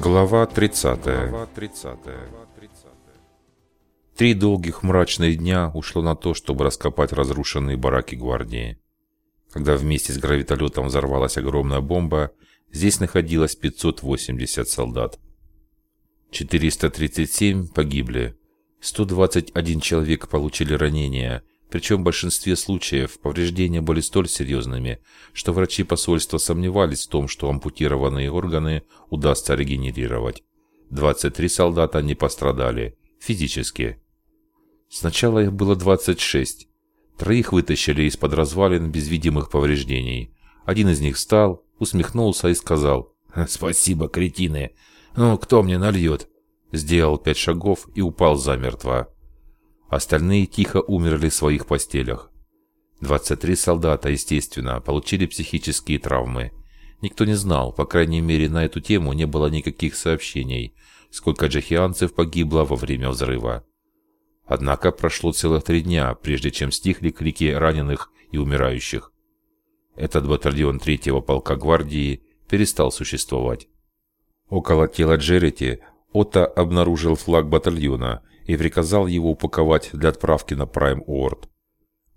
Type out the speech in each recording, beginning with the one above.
Глава 30. Три долгих мрачных дня ушло на то, чтобы раскопать разрушенные бараки гвардии. Когда вместе с гравитолетом взорвалась огромная бомба, здесь находилось 580 солдат. 437 погибли, 121 человек получили ранения, причем в большинстве случаев повреждения были столь серьезными, что врачи посольства сомневались в том, что ампутированные органы удастся регенерировать. 23 солдата не пострадали, физически. Сначала их было 26. Троих вытащили из-под развалин без видимых повреждений. Один из них встал, усмехнулся и сказал «Спасибо, кретины! Ну, кто мне нальет?» Сделал пять шагов и упал замертво. Остальные тихо умерли в своих постелях. 23 солдата, естественно, получили психические травмы. Никто не знал, по крайней мере на эту тему не было никаких сообщений, сколько джахианцев погибло во время взрыва. Однако прошло целых три дня, прежде чем стихли крики раненых и умирающих. Этот батальон третьего полка гвардии перестал существовать. Около тела Джерити Отто обнаружил флаг батальона и приказал его упаковать для отправки на Прайм Уорд.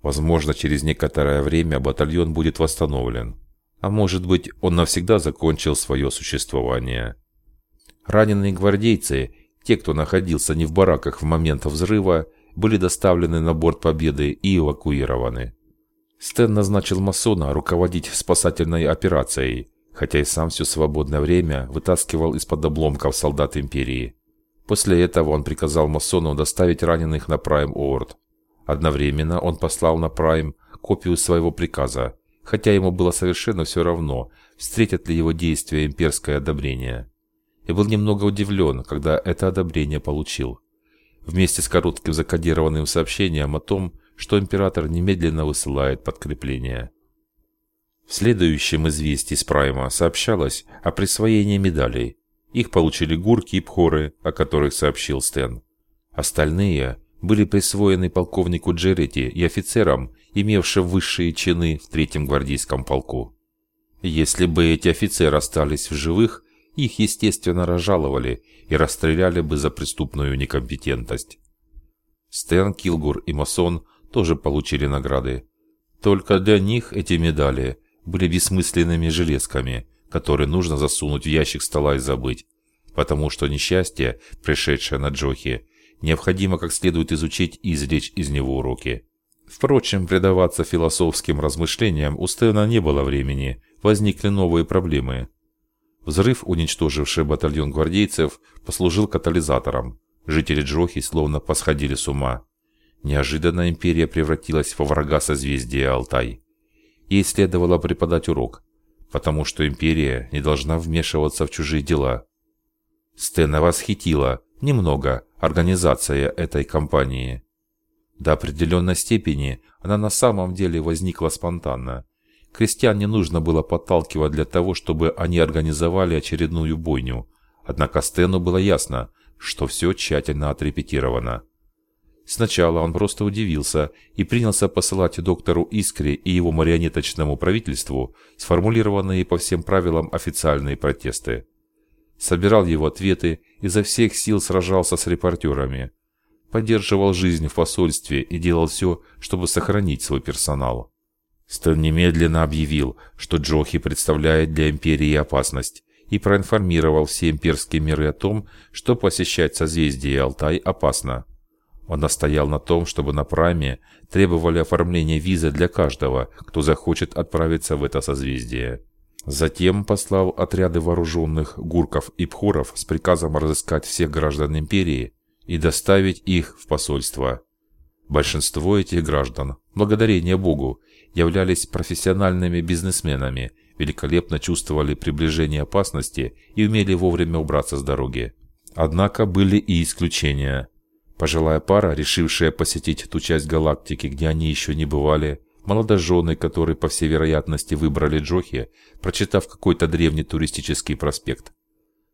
Возможно, через некоторое время батальон будет восстановлен. А может быть, он навсегда закончил свое существование. Раненые гвардейцы, те, кто находился не в бараках в момент взрыва, были доставлены на борт Победы и эвакуированы. Стэн назначил масона руководить спасательной операцией, хотя и сам все свободное время вытаскивал из-под обломков солдат Империи. После этого он приказал масону доставить раненых на Прайм Оорд. Одновременно он послал на Прайм копию своего приказа, хотя ему было совершенно все равно, встретят ли его действия имперское одобрение. И был немного удивлен, когда это одобрение получил. Вместе с коротким закодированным сообщением о том, что император немедленно высылает подкрепление. В следующем известии с Прайма сообщалось о присвоении медалей, их получили гурки и пхоры, о которых сообщил Стэн. Остальные были присвоены полковнику Джерити и офицерам, имевшим высшие чины в третьем гвардейском полку. Если бы эти офицеры остались в живых, их, естественно, разжаловали и расстреляли бы за преступную некомпетентность. Стэн, Килгур и Масон тоже получили награды. Только для них эти медали были бессмысленными железками, которые нужно засунуть в ящик стола и забыть, потому что несчастье, пришедшее на Джохи, необходимо как следует изучить и извлечь из него уроки. Впрочем, предаваться философским размышлениям у Стэна не было времени, возникли новые проблемы. Взрыв, уничтоживший батальон гвардейцев, послужил катализатором. Жители Джохи словно посходили с ума. Неожиданно империя превратилась во врага созвездия Алтай. Ей следовало преподать урок, потому что империя не должна вмешиваться в чужие дела. Стена восхитила, немного, организация этой кампании. До определенной степени она на самом деле возникла спонтанно. Крестьян не нужно было подталкивать для того, чтобы они организовали очередную бойню. Однако Стэну было ясно, что все тщательно отрепетировано. Сначала он просто удивился и принялся посылать доктору Искре и его марионеточному правительству сформулированные по всем правилам официальные протесты. Собирал его ответы, изо всех сил сражался с репортерами. Поддерживал жизнь в посольстве и делал все, чтобы сохранить свой персонал. Стэн немедленно объявил, что Джохи представляет для империи опасность, и проинформировал все имперские миры о том, что посещать созвездие Алтай опасно. Он настоял на том, чтобы на Прайме требовали оформления визы для каждого, кто захочет отправиться в это созвездие. Затем послал отряды вооруженных гурков и пхуров с приказом разыскать всех граждан империи и доставить их в посольство. Большинство этих граждан, благодарение Богу, являлись профессиональными бизнесменами, великолепно чувствовали приближение опасности и умели вовремя убраться с дороги. Однако были и исключения – Пожилая пара, решившая посетить ту часть галактики, где они еще не бывали, молодожены, которые, по всей вероятности, выбрали Джохи, прочитав какой-то древний туристический проспект.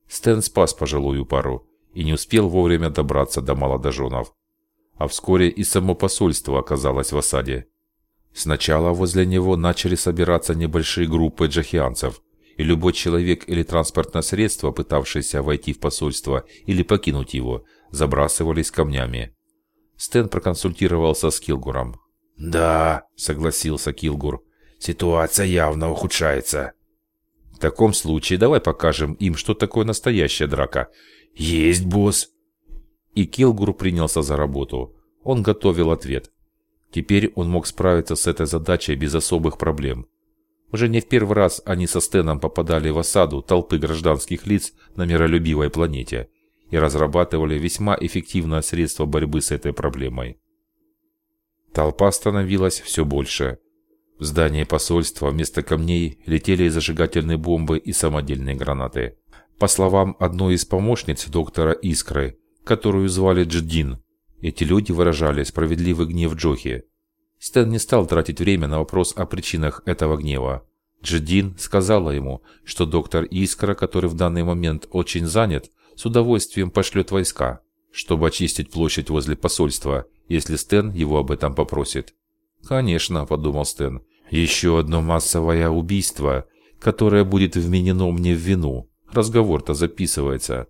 Стэн спас пожилую пару и не успел вовремя добраться до молодоженов. А вскоре и само посольство оказалось в осаде. Сначала возле него начали собираться небольшие группы джахианцев, и любой человек или транспортное средство, пытавшееся войти в посольство или покинуть его, забрасывались камнями. Стэн проконсультировался с Килгуром. «Да», — согласился Килгур, — «ситуация явно ухудшается». «В таком случае давай покажем им, что такое настоящая драка». «Есть, босс!» И Килгур принялся за работу. Он готовил ответ. Теперь он мог справиться с этой задачей без особых проблем. Уже не в первый раз они со Стеном попадали в осаду толпы гражданских лиц на миролюбивой планете и разрабатывали весьма эффективное средство борьбы с этой проблемой. Толпа становилась все больше. В здание посольства вместо камней летели зажигательные бомбы и самодельные гранаты. По словам одной из помощниц доктора Искры, которую звали Дждин, эти люди выражали справедливый гнев Джохи. Стэн не стал тратить время на вопрос о причинах этого гнева. Дждин сказала ему, что доктор Искра, который в данный момент очень занят, с удовольствием пошлет войска, чтобы очистить площадь возле посольства, если Стэн его об этом попросит. «Конечно», — подумал Стэн, — «еще одно массовое убийство, которое будет вменено мне в вину. Разговор-то записывается».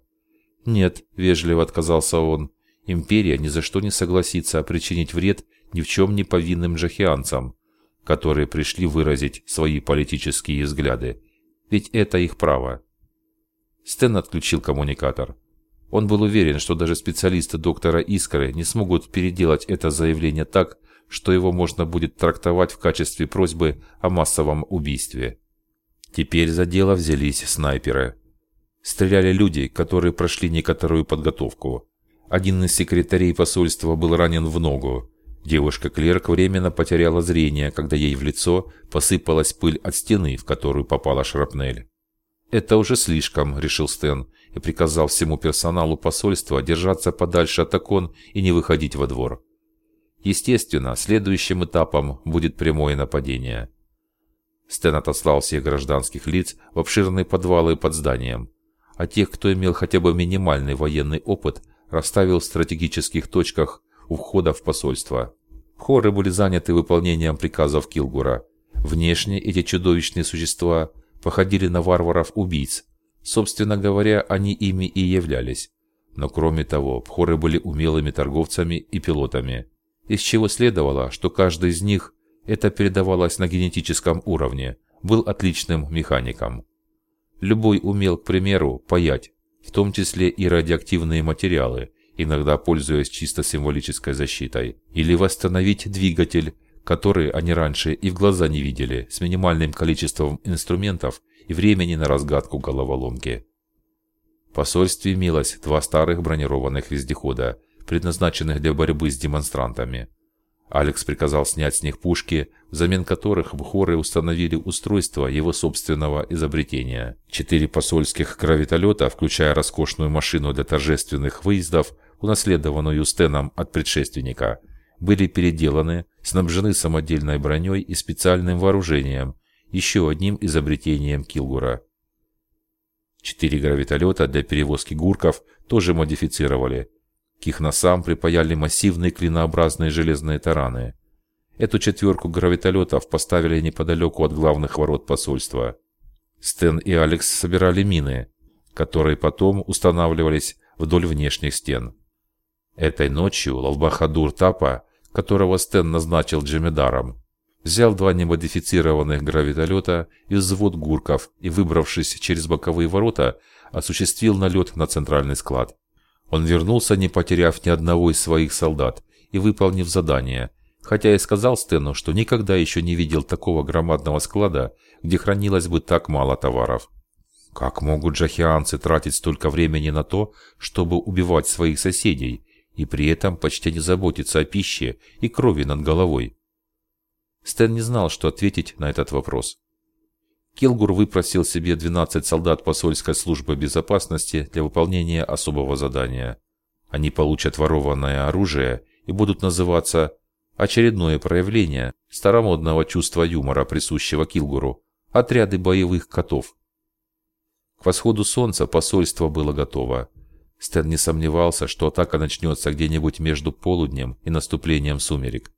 «Нет», — вежливо отказался он, — «империя ни за что не согласится причинить вред ни в чем не повинным джахианцам, которые пришли выразить свои политические взгляды. Ведь это их право». Стэн отключил коммуникатор. Он был уверен, что даже специалисты доктора Искры не смогут переделать это заявление так, что его можно будет трактовать в качестве просьбы о массовом убийстве. Теперь за дело взялись снайперы. Стреляли люди, которые прошли некоторую подготовку. Один из секретарей посольства был ранен в ногу. Девушка-клерк временно потеряла зрение, когда ей в лицо посыпалась пыль от стены, в которую попала шрапнель. «Это уже слишком», — решил Стэн, и приказал всему персоналу посольства держаться подальше от окон и не выходить во двор. Естественно, следующим этапом будет прямое нападение. Стэн отослал всех гражданских лиц в обширные подвалы под зданием, а тех, кто имел хотя бы минимальный военный опыт, расставил в стратегических точках у входа в посольство. Хоры были заняты выполнением приказов Килгура. Внешне эти чудовищные существа походили на варваров-убийц. Собственно говоря, они ими и являлись. Но кроме того, пхоры были умелыми торговцами и пилотами. Из чего следовало, что каждый из них, это передавалось на генетическом уровне, был отличным механиком. Любой умел, к примеру, паять, в том числе и радиоактивные материалы, иногда пользуясь чисто символической защитой, или восстановить двигатель, которые они раньше и в глаза не видели, с минимальным количеством инструментов и времени на разгадку головоломки. В посольстве имелось два старых бронированных вездехода, предназначенных для борьбы с демонстрантами. Алекс приказал снять с них пушки, взамен которых в хоры установили устройство его собственного изобретения. Четыре посольских гравитолета, включая роскошную машину для торжественных выездов, унаследованную Стеном от предшественника, были переделаны, снабжены самодельной броней и специальным вооружением, еще одним изобретением Килгура. Четыре гравитолета для перевозки гурков тоже модифицировали. К их носам припаяли массивные клинообразные железные тараны. Эту четверку гравитолетов поставили неподалеку от главных ворот посольства. Стэн и Алекс собирали мины, которые потом устанавливались вдоль внешних стен. Этой ночью Лалбахадур Тапа которого Стэн назначил Джемедаром, взял два немодифицированных гравитолета и взвод гурков и, выбравшись через боковые ворота, осуществил налет на центральный склад. Он вернулся, не потеряв ни одного из своих солдат и выполнив задание, хотя и сказал Стэну, что никогда еще не видел такого громадного склада, где хранилось бы так мало товаров. Как могут джахианцы тратить столько времени на то, чтобы убивать своих соседей, и при этом почти не заботиться о пище и крови над головой. Стэн не знал, что ответить на этот вопрос. Килгур выпросил себе 12 солдат посольской службы безопасности для выполнения особого задания. Они получат ворованное оружие и будут называться «Очередное проявление старомодного чувства юмора, присущего Килгуру, отряды боевых котов». К восходу солнца посольство было готово. Стэн не сомневался, что атака начнется где-нибудь между полуднем и наступлением сумерек.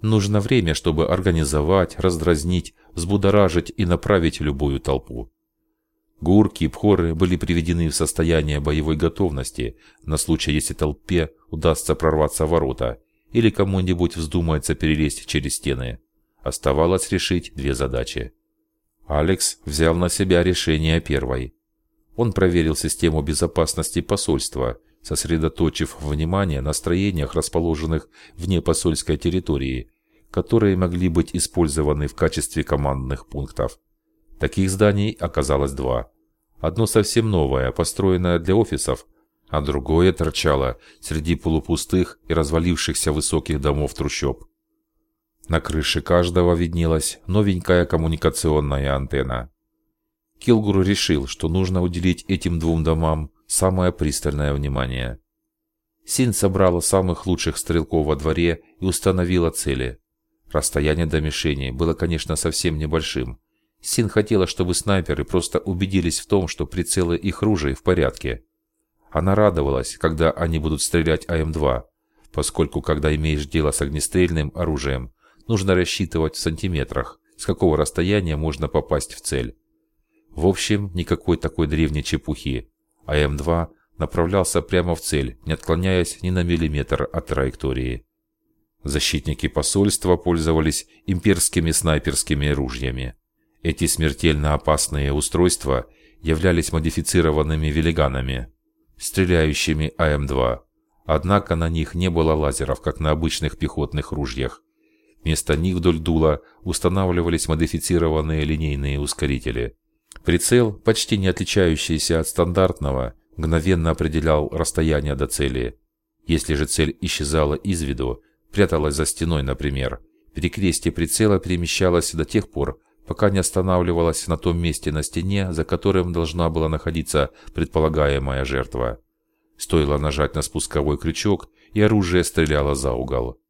Нужно время, чтобы организовать, раздразнить, взбудоражить и направить любую толпу. Гурки и пхоры были приведены в состояние боевой готовности на случай, если толпе удастся прорваться ворота или кому-нибудь вздумается перелезть через стены. Оставалось решить две задачи. Алекс взял на себя решение первой. Он проверил систему безопасности посольства, сосредоточив внимание на строениях, расположенных вне посольской территории, которые могли быть использованы в качестве командных пунктов. Таких зданий оказалось два. Одно совсем новое, построенное для офисов, а другое торчало среди полупустых и развалившихся высоких домов трущоб. На крыше каждого виднелась новенькая коммуникационная антенна. Килгур решил, что нужно уделить этим двум домам самое пристальное внимание. Син собрала самых лучших стрелков во дворе и установила цели. Расстояние до мишени было, конечно, совсем небольшим. Син хотела, чтобы снайперы просто убедились в том, что прицелы их ружей в порядке. Она радовалась, когда они будут стрелять АМ-2, поскольку когда имеешь дело с огнестрельным оружием, нужно рассчитывать в сантиметрах, с какого расстояния можно попасть в цель. В общем, никакой такой древней чепухи. АМ-2 направлялся прямо в цель, не отклоняясь ни на миллиметр от траектории. Защитники посольства пользовались имперскими снайперскими ружьями. Эти смертельно опасные устройства являлись модифицированными велиганами, стреляющими АМ-2. Однако на них не было лазеров, как на обычных пехотных ружьях. Вместо них вдоль дула устанавливались модифицированные линейные ускорители. Прицел, почти не отличающийся от стандартного, мгновенно определял расстояние до цели. Если же цель исчезала из виду, пряталась за стеной, например, перекрестие прицела перемещалось до тех пор, пока не останавливалась на том месте на стене, за которым должна была находиться предполагаемая жертва. Стоило нажать на спусковой крючок, и оружие стреляло за угол.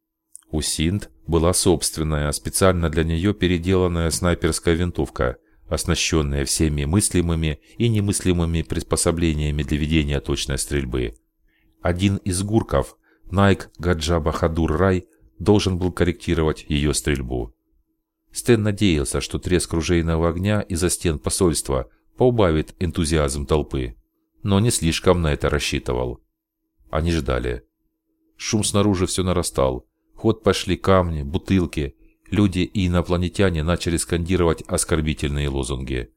У Синт была собственная, специально для нее переделанная снайперская винтовка – оснащенная всеми мыслимыми и немыслимыми приспособлениями для ведения точной стрельбы. Один из гурков, Найк Гаджа Бахадур Рай, должен был корректировать ее стрельбу. Стэн надеялся, что треск ружейного огня из-за стен посольства поубавит энтузиазм толпы, но не слишком на это рассчитывал. Они ждали. Шум снаружи все нарастал. Ход пошли камни, бутылки, люди и инопланетяне начали скандировать оскорбительные лозунги.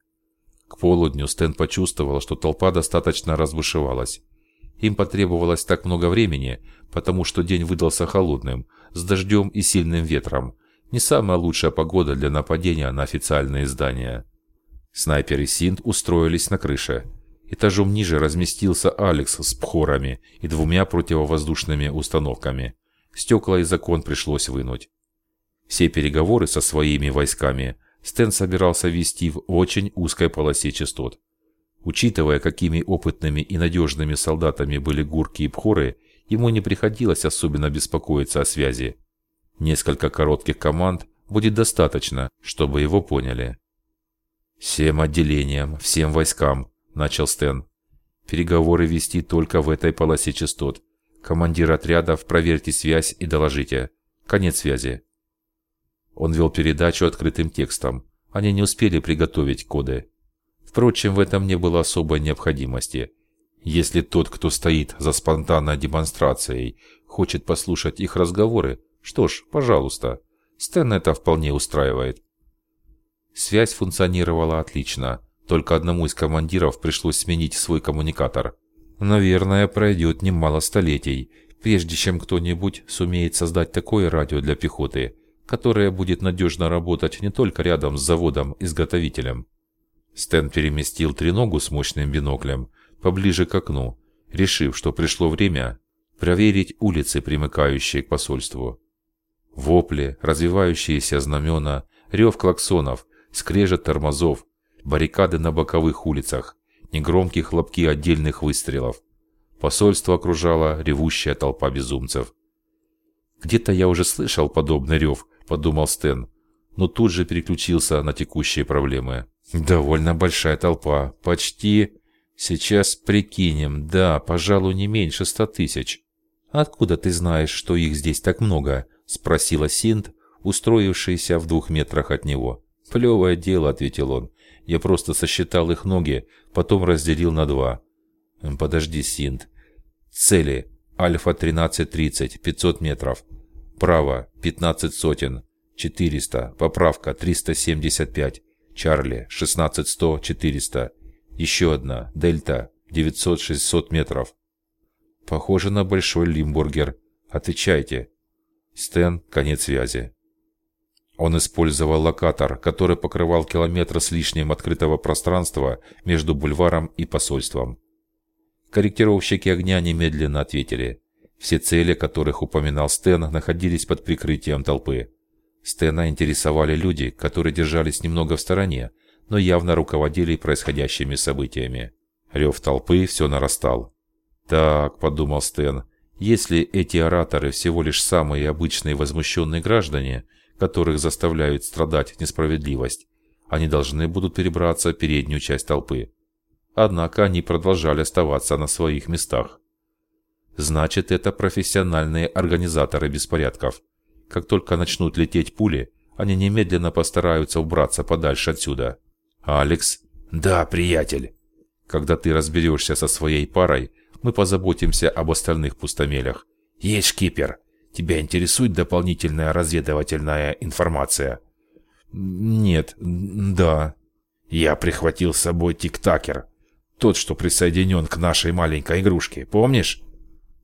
К полудню Стэн почувствовал, что толпа достаточно разбушевалась. Им потребовалось так много времени, потому что день выдался холодным, с дождем и сильным ветром. Не самая лучшая погода для нападения на официальные здания. Снайпер и Синт устроились на крыше. Этажом ниже разместился Алекс с пхорами и двумя противовоздушными установками. Стекла из окон пришлось вынуть. Все переговоры со своими войсками Стэн собирался вести в очень узкой полосе частот. Учитывая, какими опытными и надежными солдатами были гурки и пхоры, ему не приходилось особенно беспокоиться о связи. Несколько коротких команд будет достаточно, чтобы его поняли. «Всем отделениям, всем войскам», – начал Стэн. «Переговоры вести только в этой полосе частот. Командир отрядов, проверьте связь и доложите. Конец связи». Он вел передачу открытым текстом. Они не успели приготовить коды. Впрочем, в этом не было особой необходимости. Если тот, кто стоит за спонтанной демонстрацией, хочет послушать их разговоры, что ж, пожалуйста. Стэн это вполне устраивает. Связь функционировала отлично, только одному из командиров пришлось сменить свой коммуникатор. Наверное, пройдет немало столетий, прежде чем кто-нибудь сумеет создать такое радио для пехоты, которая будет надежно работать не только рядом с заводом-изготовителем. Стэн переместил треногу с мощным биноклем поближе к окну, решив, что пришло время проверить улицы, примыкающие к посольству. Вопли, развивающиеся знамена, рев клаксонов, скрежет тормозов, баррикады на боковых улицах, негромкие хлопки отдельных выстрелов. Посольство окружала ревущая толпа безумцев. Где-то я уже слышал подобный рев, – подумал Стэн, но тут же переключился на текущие проблемы. «Довольно большая толпа. Почти... Сейчас прикинем. Да, пожалуй, не меньше ста тысяч». «Откуда ты знаешь, что их здесь так много?» – спросила Синт, устроившаяся в двух метрах от него. «Плевое дело», – ответил он. Я просто сосчитал их ноги, потом разделил на два. Подожди, Синт. Цели. Альфа-1330, 500 метров. Право, 15 сотен. 400. Поправка, 375. Чарли, 16-100, 400. Еще одна. Дельта, 900-600 метров. Похоже на большой лимбургер. Отвечайте. Стэн, конец связи. Он использовал локатор, который покрывал километр с лишним открытого пространства между бульваром и посольством. Корректировщики огня немедленно ответили. Все цели, которых упоминал Стэн, находились под прикрытием толпы. Стэна интересовали люди, которые держались немного в стороне, но явно руководили происходящими событиями. Рев толпы все нарастал. «Так», — подумал Стэн, — «если эти ораторы всего лишь самые обычные возмущенные граждане, которых заставляют страдать несправедливость, они должны будут перебраться в переднюю часть толпы». Однако они продолжали оставаться на своих местах. Значит, это профессиональные организаторы беспорядков. Как только начнут лететь пули, они немедленно постараются убраться подальше отсюда. Алекс? Да, приятель. Когда ты разберешься со своей парой, мы позаботимся об остальных пустомелях. Есть шкипер. Тебя интересует дополнительная разведывательная информация? Нет, да. Я прихватил с собой тик-такер. Тот, что присоединен к нашей маленькой игрушке, помнишь?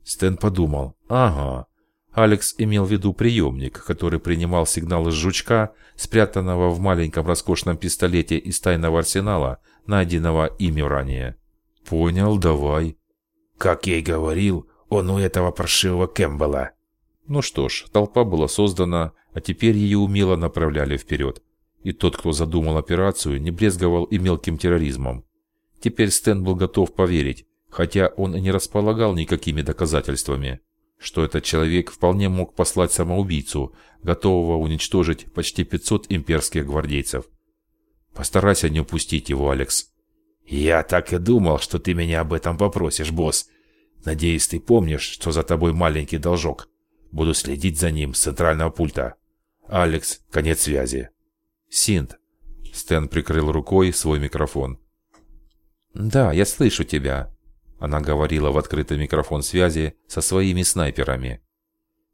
Стэн подумал. Ага. Алекс имел в виду приемник, который принимал сигналы с жучка, спрятанного в маленьком роскошном пистолете из тайного арсенала, найденного ими ранее. «Понял, давай». «Как я и говорил, он у этого паршивого Кэмпбелла». Ну что ж, толпа была создана, а теперь ее умело направляли вперед. И тот, кто задумал операцию, не брезговал и мелким терроризмом. Теперь Стэн был готов поверить, хотя он не располагал никакими доказательствами что этот человек вполне мог послать самоубийцу, готового уничтожить почти 500 имперских гвардейцев. Постарайся не упустить его, Алекс. Я так и думал, что ты меня об этом попросишь, босс. Надеюсь, ты помнишь, что за тобой маленький должок. Буду следить за ним с центрального пульта. Алекс, конец связи. Синт. Стэн прикрыл рукой свой микрофон. Да, я слышу тебя. Она говорила в открытый микрофон связи со своими снайперами.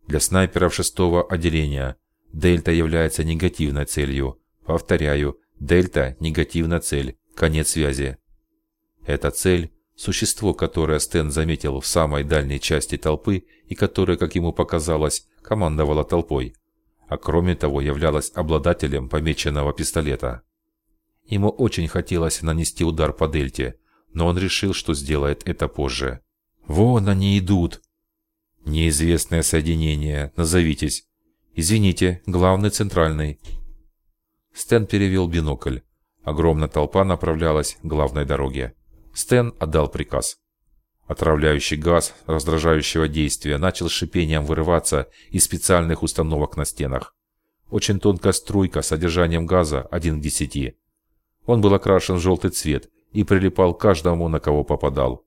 Для снайперов шестого отделения Дельта является негативной целью. Повторяю, Дельта – негативная цель. Конец связи. Эта цель – существо, которое Стэн заметил в самой дальней части толпы и которое, как ему показалось, командовало толпой. А кроме того, являлось обладателем помеченного пистолета. Ему очень хотелось нанести удар по Дельте – но он решил, что сделает это позже. «Вон они идут!» «Неизвестное соединение. Назовитесь». «Извините, главный центральный». Стэн перевел бинокль. Огромная толпа направлялась к главной дороге. Стэн отдал приказ. Отравляющий газ раздражающего действия начал шипением вырываться из специальных установок на стенах. Очень тонкая струйка с содержанием газа 1 к 10. Он был окрашен в желтый цвет и прилипал каждому, на кого попадал.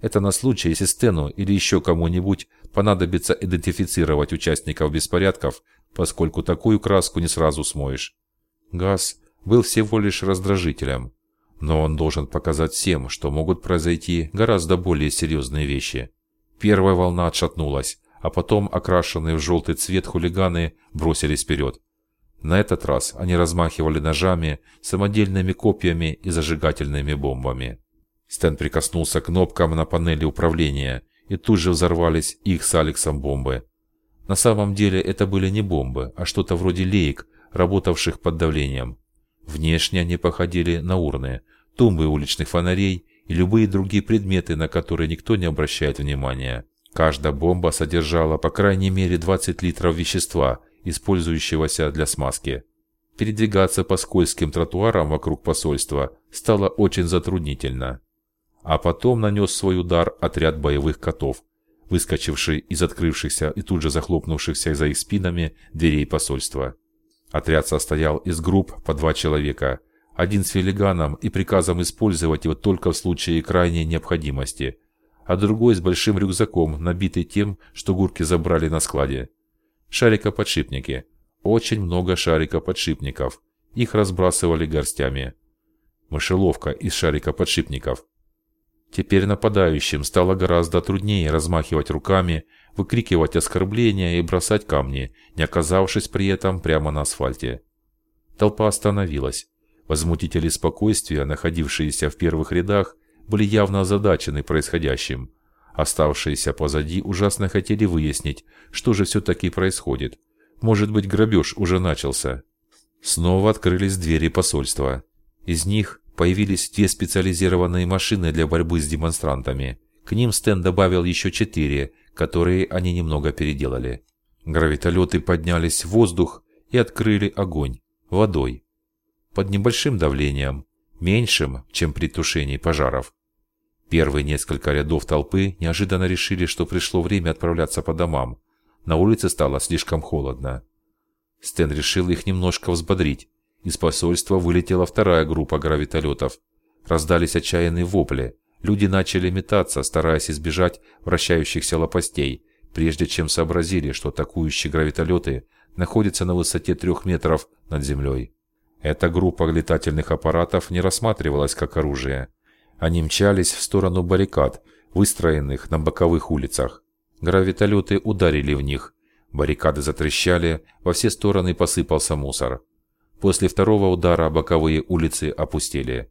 Это на случай, если Стэну или еще кому-нибудь понадобится идентифицировать участников беспорядков, поскольку такую краску не сразу смоешь. Газ был всего лишь раздражителем, но он должен показать всем, что могут произойти гораздо более серьезные вещи. Первая волна отшатнулась, а потом окрашенные в желтый цвет хулиганы бросились вперед. На этот раз они размахивали ножами, самодельными копьями и зажигательными бомбами. Стэн прикоснулся к кнопкам на панели управления, и тут же взорвались их с Алексом бомбы. На самом деле это были не бомбы, а что-то вроде леек, работавших под давлением. Внешне они походили на урны, тумбы уличных фонарей и любые другие предметы, на которые никто не обращает внимания. Каждая бомба содержала по крайней мере 20 литров вещества – использующегося для смазки. Передвигаться по скользким тротуарам вокруг посольства стало очень затруднительно. А потом нанес свой удар отряд боевых котов, выскочивший из открывшихся и тут же захлопнувшихся за их спинами дверей посольства. Отряд состоял из групп по два человека, один с филиганом и приказом использовать его только в случае крайней необходимости, а другой с большим рюкзаком, набитый тем, что гурки забрали на складе. Шарикоподшипники. Очень много шарикоподшипников. Их разбрасывали горстями. Мышеловка из шарика подшипников. Теперь нападающим стало гораздо труднее размахивать руками, выкрикивать оскорбления и бросать камни, не оказавшись при этом прямо на асфальте. Толпа остановилась. Возмутители спокойствия, находившиеся в первых рядах, были явно озадачены происходящим. Оставшиеся позади ужасно хотели выяснить, что же все-таки происходит. Может быть, грабеж уже начался. Снова открылись двери посольства. Из них Появились две специализированные машины для борьбы с демонстрантами. К ним Стэн добавил еще четыре, которые они немного переделали. Гравитолеты поднялись в воздух и открыли огонь водой. Под небольшим давлением, меньшим, чем при тушении пожаров. Первые несколько рядов толпы неожиданно решили, что пришло время отправляться по домам. На улице стало слишком холодно. Стэн решил их немножко взбодрить. Из посольства вылетела вторая группа гравитолетов. Раздались отчаянные вопли. Люди начали метаться, стараясь избежать вращающихся лопастей, прежде чем сообразили, что атакующие гравитолеты находятся на высоте трех метров над землей. Эта группа летательных аппаратов не рассматривалась как оружие. Они мчались в сторону баррикад, выстроенных на боковых улицах. Гравитолеты ударили в них. Баррикады затрещали, во все стороны посыпался мусор. После второго удара боковые улицы опустили.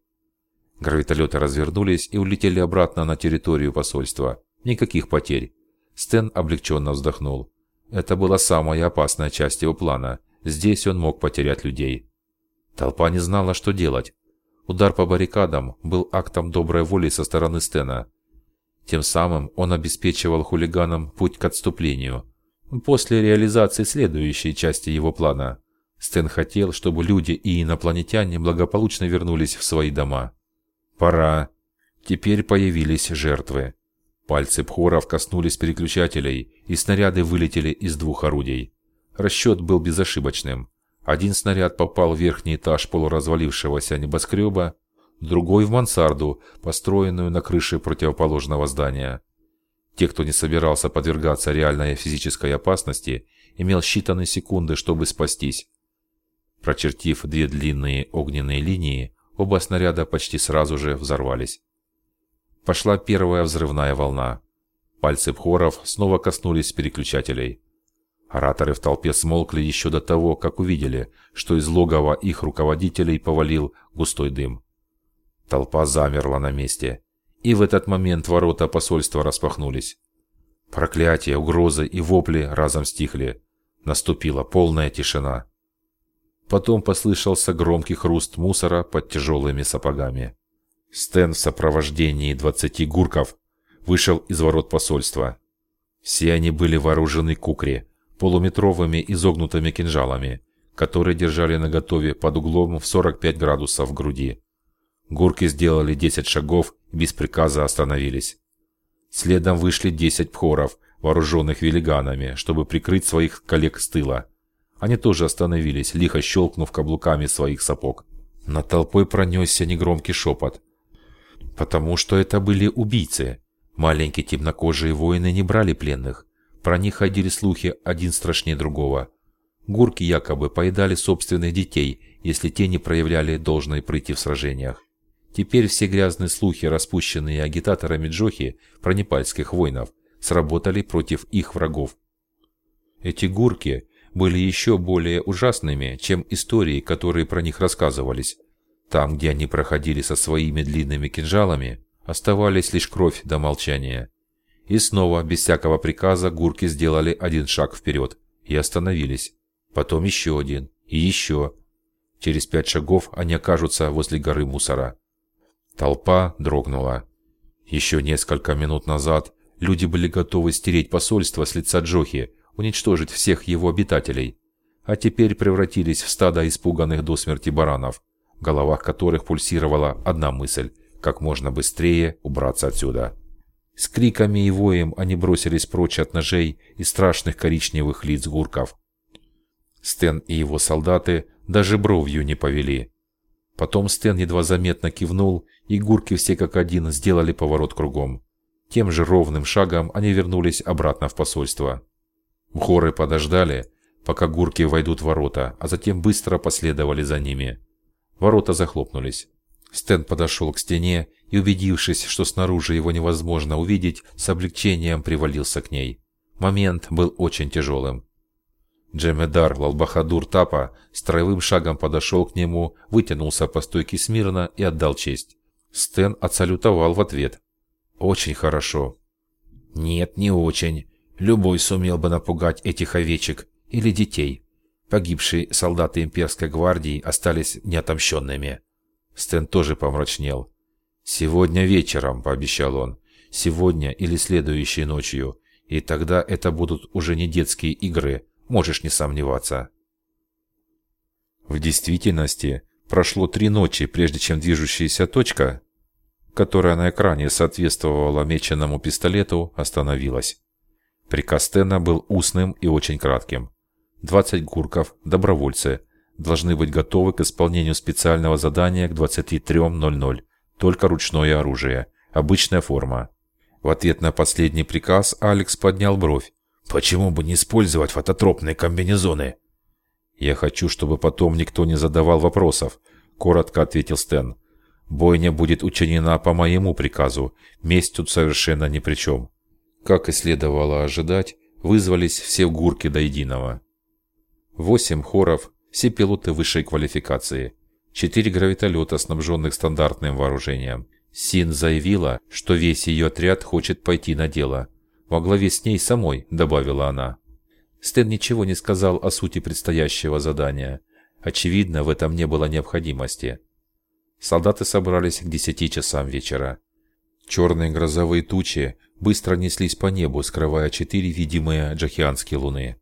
Гравитолеты развернулись и улетели обратно на территорию посольства. Никаких потерь. Стэн облегченно вздохнул. Это была самая опасная часть его плана. Здесь он мог потерять людей. Толпа не знала, что делать. Удар по баррикадам был актом доброй воли со стороны Стена. Тем самым он обеспечивал хулиганам путь к отступлению. После реализации следующей части его плана Стэн хотел, чтобы люди и инопланетяне благополучно вернулись в свои дома. Пора. Теперь появились жертвы. Пальцы Пхоров коснулись переключателей, и снаряды вылетели из двух орудий. Расчет был безошибочным. Один снаряд попал в верхний этаж полуразвалившегося небоскреба, другой в мансарду, построенную на крыше противоположного здания. Те, кто не собирался подвергаться реальной физической опасности, имел считанные секунды, чтобы спастись. Прочертив две длинные огненные линии, оба снаряда почти сразу же взорвались. Пошла первая взрывная волна. Пальцы Пхоров снова коснулись переключателей. Ораторы в толпе смолкли еще до того, как увидели, что из логова их руководителей повалил густой дым. Толпа замерла на месте, и в этот момент ворота посольства распахнулись. Проклятия, угрозы и вопли разом стихли. Наступила полная тишина. Потом послышался громкий хруст мусора под тяжелыми сапогами. Стэн в сопровождении двадцати гурков вышел из ворот посольства. Все они были вооружены кукри, полуметровыми изогнутыми кинжалами, которые держали наготове под углом в 45 градусов в груди. Гурки сделали 10 шагов и без приказа остановились. Следом вышли 10 пхоров, вооруженных велиганами, чтобы прикрыть своих коллег с тыла. Они тоже остановились, лихо щелкнув каблуками своих сапог. Над толпой пронесся негромкий шепот. Потому что это были убийцы. Маленькие темнокожие воины не брали пленных. Про них ходили слухи один страшнее другого. Гурки якобы поедали собственных детей, если те не проявляли должной прыти в сражениях. Теперь все грязные слухи, распущенные агитаторами Джохи про непальских воинов, сработали против их врагов. Эти гурки были еще более ужасными, чем истории, которые про них рассказывались. Там, где они проходили со своими длинными кинжалами, оставались лишь кровь до молчания. И снова, без всякого приказа, гурки сделали один шаг вперед и остановились. Потом еще один и еще. Через пять шагов они окажутся возле горы мусора. Толпа дрогнула. Еще несколько минут назад люди были готовы стереть посольство с лица Джохи, уничтожить всех его обитателей, а теперь превратились в стадо испуганных до смерти баранов, в головах которых пульсировала одна мысль – как можно быстрее убраться отсюда. С криками и воем они бросились прочь от ножей и страшных коричневых лиц гурков. Стэн и его солдаты даже бровью не повели. Потом Стэн едва заметно кивнул, и гурки все как один сделали поворот кругом. Тем же ровным шагом они вернулись обратно в посольство. Горы подождали, пока гурки войдут в ворота, а затем быстро последовали за ними. Ворота захлопнулись. Стэн подошел к стене и, убедившись, что снаружи его невозможно увидеть, с облегчением привалился к ней. Момент был очень тяжелым. Джемедар Лалбахадур Тапа строевым шагом подошел к нему, вытянулся по стойке смирно и отдал честь. Стэн отсалютовал в ответ. «Очень хорошо». «Нет, не очень. Любой сумел бы напугать этих овечек или детей. Погибшие солдаты имперской гвардии остались неотомщенными». Стэн тоже помрачнел. «Сегодня вечером», — пообещал он. «Сегодня или следующей ночью. И тогда это будут уже не детские игры, можешь не сомневаться». В действительности, прошло три ночи, прежде чем движущаяся точка, которая на экране соответствовала меченному пистолету, остановилась. Приказ Стена был устным и очень кратким. 20 гурков, добровольцы, должны быть готовы к исполнению специального задания к 23.00. Только ручное оружие. Обычная форма. В ответ на последний приказ Алекс поднял бровь. «Почему бы не использовать фототропные комбинезоны?» «Я хочу, чтобы потом никто не задавал вопросов», — коротко ответил Стэн. «Бойня будет учинена по моему приказу. Месть тут совершенно ни при чем». Как и следовало ожидать, вызвались все гурки до единого. Восемь хоров, все пилоты высшей квалификации. Четыре гравитолета, снабженных стандартным вооружением. Син заявила, что весь ее отряд хочет пойти на дело. Во главе с ней самой, добавила она. Стэн ничего не сказал о сути предстоящего задания. Очевидно, в этом не было необходимости. Солдаты собрались к десяти часам вечера. Черные грозовые тучи быстро неслись по небу, скрывая четыре видимые джахианские луны.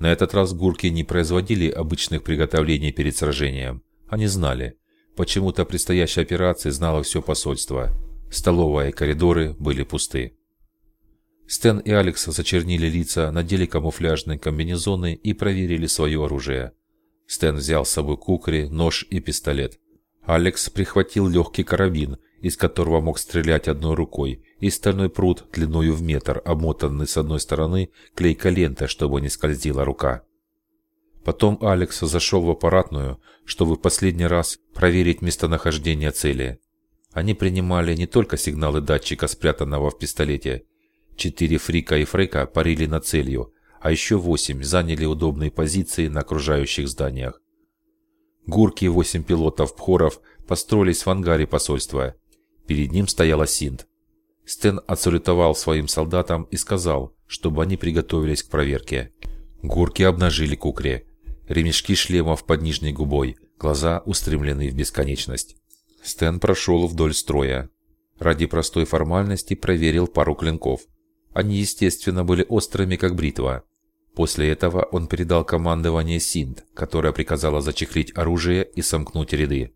На этот раз гурки не производили обычных приготовлений перед сражением. Они знали. Почему-то предстоящей операции знало все посольство. Столовая и коридоры были пусты. Стэн и Алекс зачернили лица, надели камуфляжные комбинезоны и проверили свое оружие. Стэн взял с собой кукри, нож и пистолет. Алекс прихватил легкий карабин, из которого мог стрелять одной рукой, и стальной пруд длиною в метр, обмотанный с одной стороны клейкой лентой, чтобы не скользила рука. Потом Алекс зашел в аппаратную, чтобы в последний раз проверить местонахождение цели. Они принимали не только сигналы датчика, спрятанного в пистолете. Четыре фрика и фрейка парили над целью, а еще восемь заняли удобные позиции на окружающих зданиях. Гурки и восемь пилотов-пхоров построились в ангаре посольства. Перед ним стояла Синт. Стэн отсалютовал своим солдатам и сказал, чтобы они приготовились к проверке. Гурки обнажили кукри. Ремешки шлемов под нижней губой, глаза устремлены в бесконечность. Стэн прошел вдоль строя. Ради простой формальности проверил пару клинков. Они, естественно, были острыми, как бритва. После этого он передал командование Синт, которая приказала зачехлить оружие и сомкнуть ряды.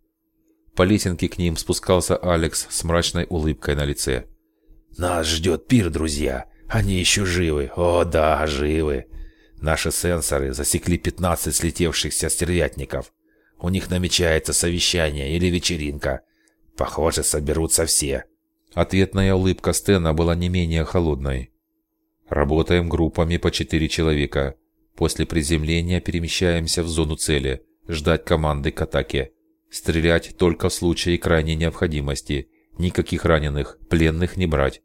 По лесенке к ним спускался Алекс с мрачной улыбкой на лице. «Нас ждет пир, друзья. Они еще живы. О, да, живы. Наши сенсоры засекли 15 слетевшихся стервятников. У них намечается совещание или вечеринка. Похоже, соберутся все». Ответная улыбка Стена была не менее холодной. «Работаем группами по четыре человека. После приземления перемещаемся в зону цели. Ждать команды к атаке. Стрелять только в случае крайней необходимости. Никаких раненых, пленных не брать.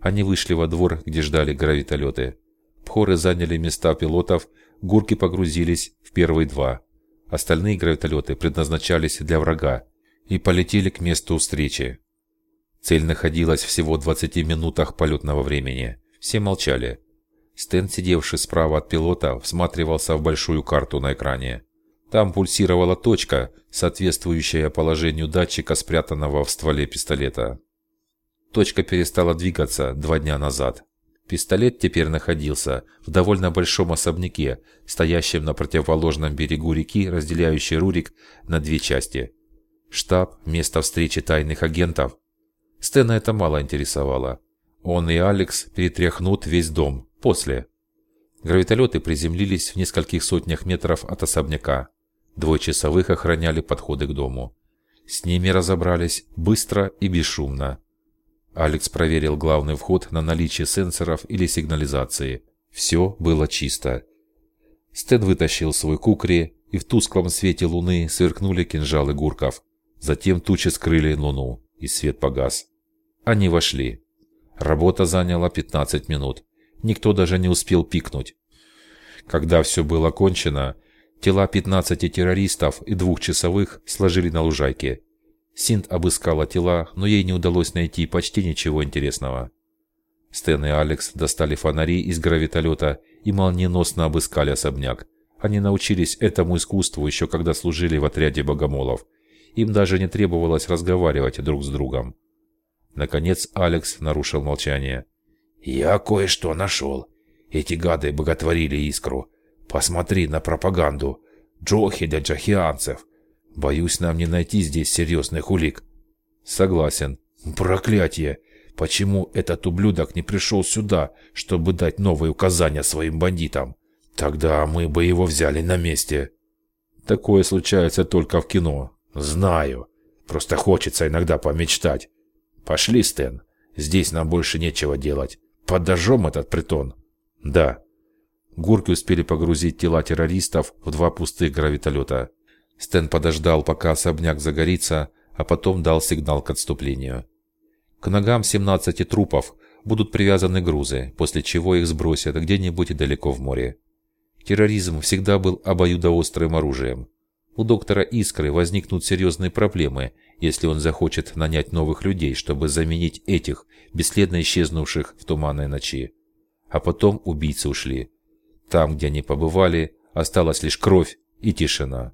Они вышли во двор, где ждали гравитолеты. Пхоры заняли места пилотов, гурки погрузились в первые два. Остальные гравитолеты предназначались для врага и полетели к месту встречи. Цель находилась всего в 20 минутах полетного времени. Все молчали. Стэн, сидевший справа от пилота, всматривался в большую карту на экране. Там пульсировала точка, соответствующая положению датчика, спрятанного в стволе пистолета. Точка перестала двигаться два дня назад. Пистолет теперь находился в довольно большом особняке, стоящем на противоположном берегу реки, разделяющей Рурик на две части. Штаб, место встречи тайных агентов. Стэна это мало интересовало. Он и Алекс перетряхнут весь дом. После. Гравитолеты приземлились в нескольких сотнях метров от особняка. Двое часовых охраняли подходы к дому. С ними разобрались быстро и бесшумно. Алекс проверил главный вход на наличие сенсоров или сигнализации. Все было чисто. Стэн вытащил свой кукри, и в тусклом свете луны сверкнули кинжалы гурков. Затем тучи скрыли луну, и свет погас. Они вошли. Работа заняла 15 минут. Никто даже не успел пикнуть. Когда все было кончено, тела 15 террористов и двух часовых сложили на лужайке. Синт обыскала тела, но ей не удалось найти почти ничего интересного. Стэн и Алекс достали фонари из гравитолета и молниеносно обыскали особняк. Они научились этому искусству еще когда служили в отряде богомолов. Им даже не требовалось разговаривать друг с другом. Наконец Алекс нарушил молчание. «Я кое-что нашел. Эти гады боготворили искру. Посмотри на пропаганду. Джохи для джахианцев. Боюсь, нам не найти здесь серьезных улик». «Согласен». «Проклятие! Почему этот ублюдок не пришел сюда, чтобы дать новые указания своим бандитам? Тогда мы бы его взяли на месте». «Такое случается только в кино». «Знаю. Просто хочется иногда помечтать. Пошли, Стэн. Здесь нам больше нечего делать. Подожжем этот притон». «Да». Гурки успели погрузить тела террористов в два пустых гравитолета. Стэн подождал, пока особняк загорится, а потом дал сигнал к отступлению. К ногам 17 трупов будут привязаны грузы, после чего их сбросят где-нибудь далеко в море. Терроризм всегда был обоюдоострым оружием. У доктора Искры возникнут серьезные проблемы, если он захочет нанять новых людей, чтобы заменить этих, бесследно исчезнувших в туманной ночи. А потом убийцы ушли. Там, где они побывали, осталась лишь кровь и тишина.